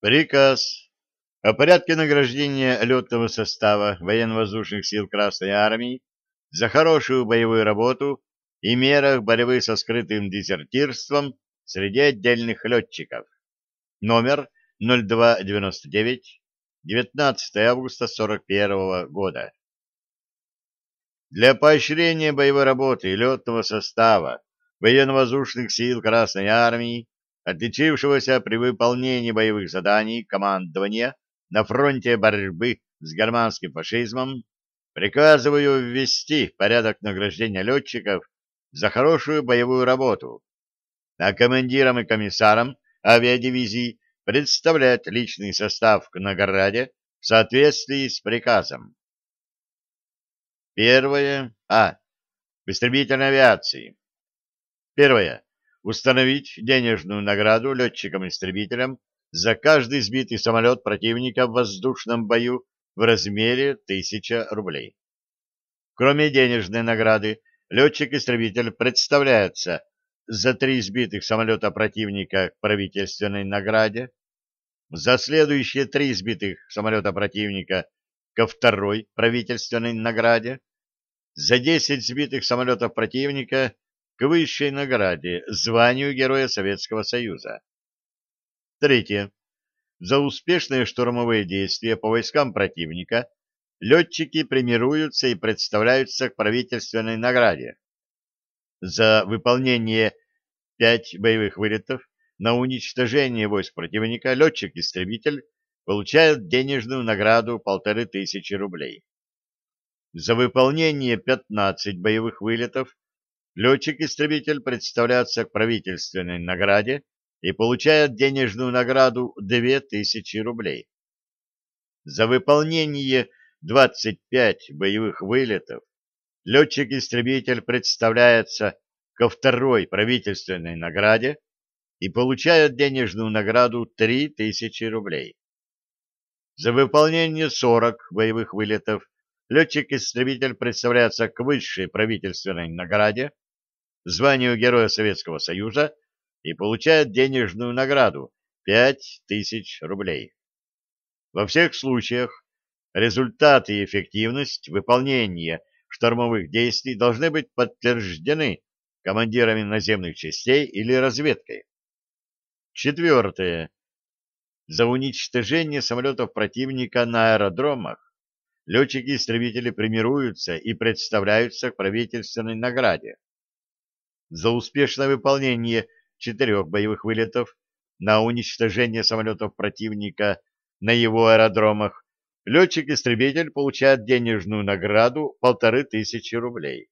Приказ о порядке награждения летного состава военно-воздушных сил Красной Армии за хорошую боевую работу и мерах борьбы со скрытым дезертирством среди отдельных летчиков. Номер 0299, 19 августа 41 года. Для поощрения боевой работы летного состава военно-воздушных сил Красной Армии отличившегося при выполнении боевых заданий командования на фронте борьбы с германским фашизмом, приказываю ввести порядок награждения летчиков за хорошую боевую работу, а командирам и комиссарам авиадивизий представлять личный состав к награде в соответствии с приказом. Первое. А. В истребительной авиации. Первое установить денежную награду летчикам-истребителям за каждый сбитый самолет противника в воздушном бою в размере 1000 рублей. Кроме денежной награды, летчик-истребитель представляется за три сбитых самолета противника к правительственной награде, за следующие три сбитых самолета противника ко второй правительственной награде, за 10 сбитых самолетов противника к высшей награде, званию Героя Советского Союза. Третье. За успешные штурмовые действия по войскам противника летчики премируются и представляются к правительственной награде. За выполнение 5 боевых вылетов на уничтожение войск противника летчик-истребитель получает денежную награду полторы тысячи рублей. За выполнение 15 боевых вылетов летчик-истребитель представляется к правительственной награде и получает денежную награду 2000 рублей. За выполнение 25 боевых вылетов летчик-истребитель представляется ко второй правительственной награде и получает денежную награду 3000 рублей. За выполнение 40 боевых вылетов летчик-истребитель представляется к высшей правительственной награде званию Героя Советского Союза и получает денежную награду 5000 рублей. Во всех случаях результаты и эффективность выполнения штормовых действий должны быть подтверждены командирами наземных частей или разведкой. Четвертое. За уничтожение самолетов противника на аэродромах летчики-истребители премируются и представляются к правительственной награде за успешное выполнение четырех боевых вылетов на уничтожение самолетов противника на его аэродромах, летчик-истребитель получает денежную награду полторы тысячи рублей.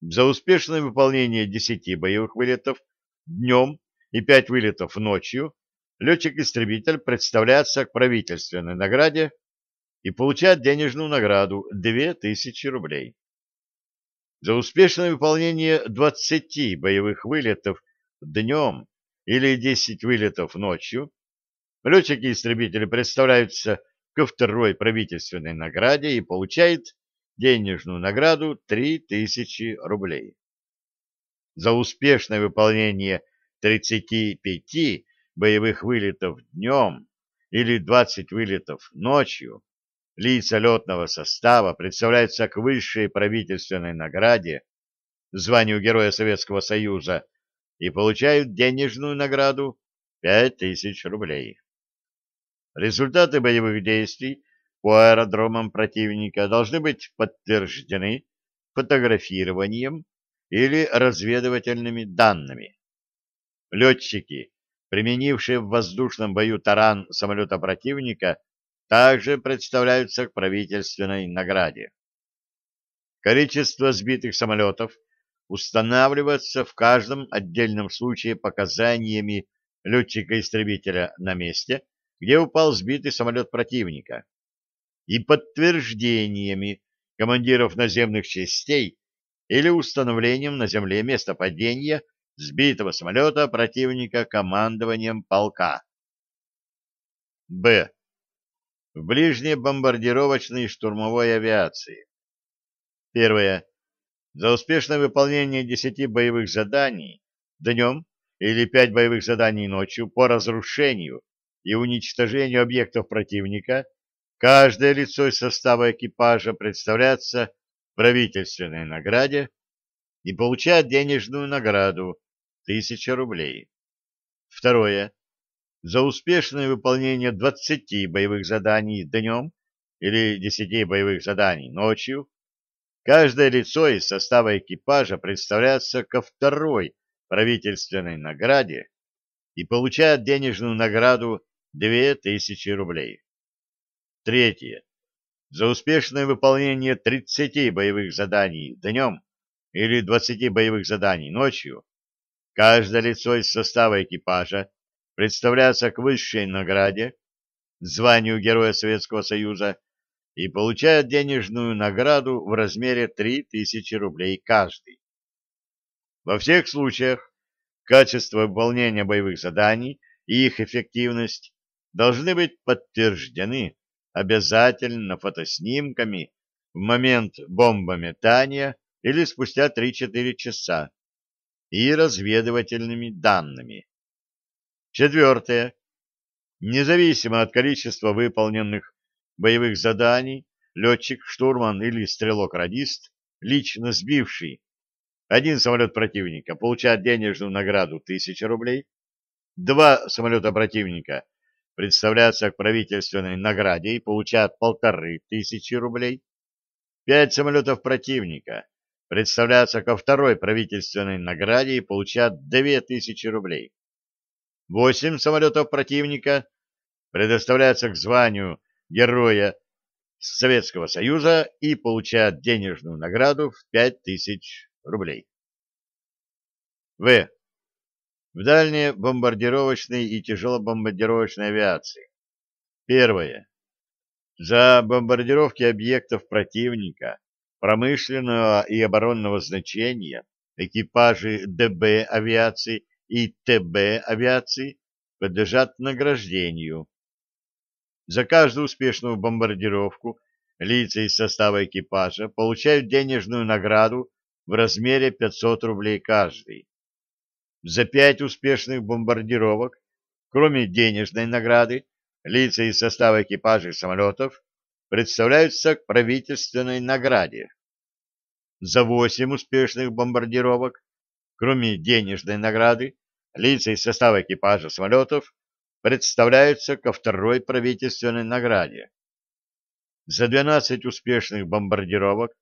За успешное выполнение десяти боевых вылетов днем и пять вылетов ночью летчик-истребитель представляется к правительственной награде и получает денежную награду две тысячи рублей. За успешное выполнение 20 боевых вылетов днем или 10 вылетов ночью летчики-истребители представляются ко второй правительственной награде и получают денежную награду 3000 рублей. За успешное выполнение 35 боевых вылетов днем или 20 вылетов ночью лица летного состава представляются к высшей правительственной награде, званию Героя Советского Союза, и получают денежную награду 5000 рублей. Результаты боевых действий по аэродромам противника должны быть подтверждены фотографированием или разведывательными данными. Летчики, применившие в воздушном бою таран самолета противника, также представляются к правительственной награде. Количество сбитых самолетов устанавливается в каждом отдельном случае показаниями летчика-истребителя на месте, где упал сбитый самолет противника, и подтверждениями командиров наземных частей или установлением на земле места падения сбитого самолета противника командованием полка. Б в ближней бомбардировочной и штурмовой авиации. Первое. За успешное выполнение 10 боевых заданий днем или 5 боевых заданий ночью по разрушению и уничтожению объектов противника каждое лицо из состава экипажа представляется правительственной награде и получает денежную награду 1000 рублей. Второе. За успешное выполнение 20 боевых заданий днем или 10 боевых заданий ночью каждое лицо из состава экипажа представляется ко второй правительственной награде и получает денежную награду 2000 рублей. Третье. За успешное выполнение 30 боевых заданий днем или 20 боевых заданий ночью каждое лицо из состава экипажа представляется к высшей награде, званию Героя Советского Союза, и получает денежную награду в размере 3000 рублей каждый. Во всех случаях качество выполнения боевых заданий и их эффективность должны быть подтверждены обязательно фотоснимками в момент бомбометания или спустя 3-4 часа и разведывательными данными. Четвертое. Независимо от количества выполненных боевых заданий, летчик, штурман или стрелок-радист, лично сбивший один самолет противника, получает денежную награду 1000 рублей, два самолета противника представляются к правительственной награде и получают полторы тысячи рублей, пять самолетов противника представляются ко второй правительственной награде и получают две тысячи рублей. Восемь самолетов противника предоставляются к званию Героя Советского Союза и получают денежную награду в пять тысяч рублей. В. В дальней бомбардировочной и тяжелобомбардировочной авиации. Первое. За бомбардировки объектов противника промышленного и оборонного значения экипажи ДБ авиации и ТБ авиации подлежат награждению. За каждую успешную бомбардировку лица из состава экипажа получают денежную награду в размере 500 рублей каждый. За пять успешных бомбардировок, кроме денежной награды, лица из состава экипажей самолетов представляются к правительственной награде. За восемь успешных бомбардировок, кроме денежной награды, лица из состава экипажа самолетов представляются ко второй правительственной награде. За 12 успешных бомбардировок,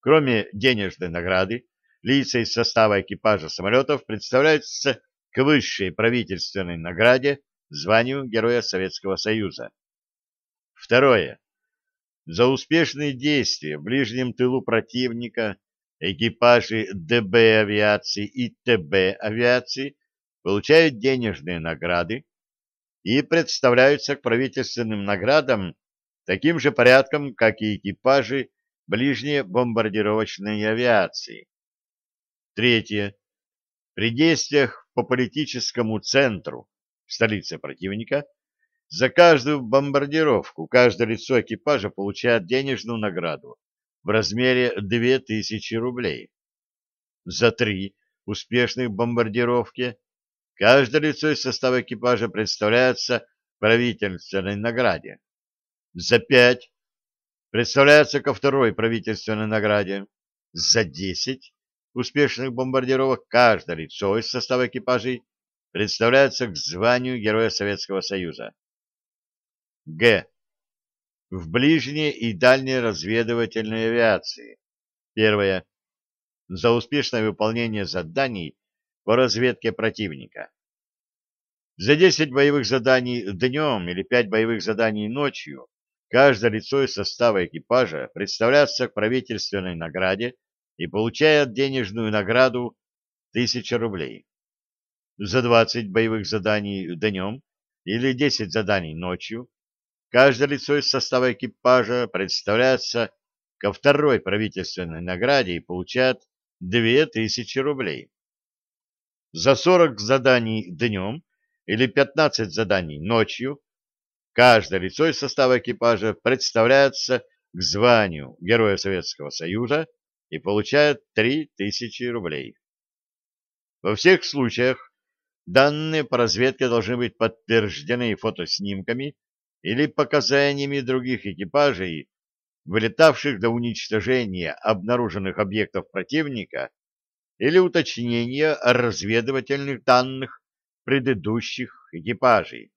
кроме денежной награды, лица из состава экипажа самолетов представляются к высшей правительственной награде званию Героя Советского Союза. Второе. За успешные действия в ближнем тылу противника экипажи ДБ авиации и ТБ авиации получают денежные награды и представляются к правительственным наградам таким же порядком, как и экипажи ближней бомбардировочной авиации. Третье. При действиях по политическому центру в столице противника за каждую бомбардировку каждое лицо экипажа получает денежную награду в размере 2000 рублей. За три успешных бомбардировки Каждое лицо из состава экипажа представляется правительственной награде. За пять представляется ко второй правительственной награде. За десять успешных бомбардировок каждое лицо из состава экипажей представляется к званию Героя Советского Союза. Г. В ближней и дальней разведывательной авиации. Первое. За успешное выполнение заданий по разведке противника. За 10 боевых заданий днем или 5 боевых заданий ночью каждое лицо из состава экипажа представляется к правительственной награде и получает денежную награду 1000 рублей. За 20 боевых заданий днем или 10 заданий ночью каждое лицо из состава экипажа представляется ко второй правительственной награде и получает 2000 рублей за 40 заданий днем или 15 заданий ночью каждое лицо из состава экипажа представляется к званию Героя Советского Союза и получает 3000 рублей. Во всех случаях Данные по разведке должны быть подтверждены фотоснимками или показаниями других экипажей, вылетавших до уничтожения обнаруженных объектов противника или уточнения разведывательных данных предыдущих экипажей.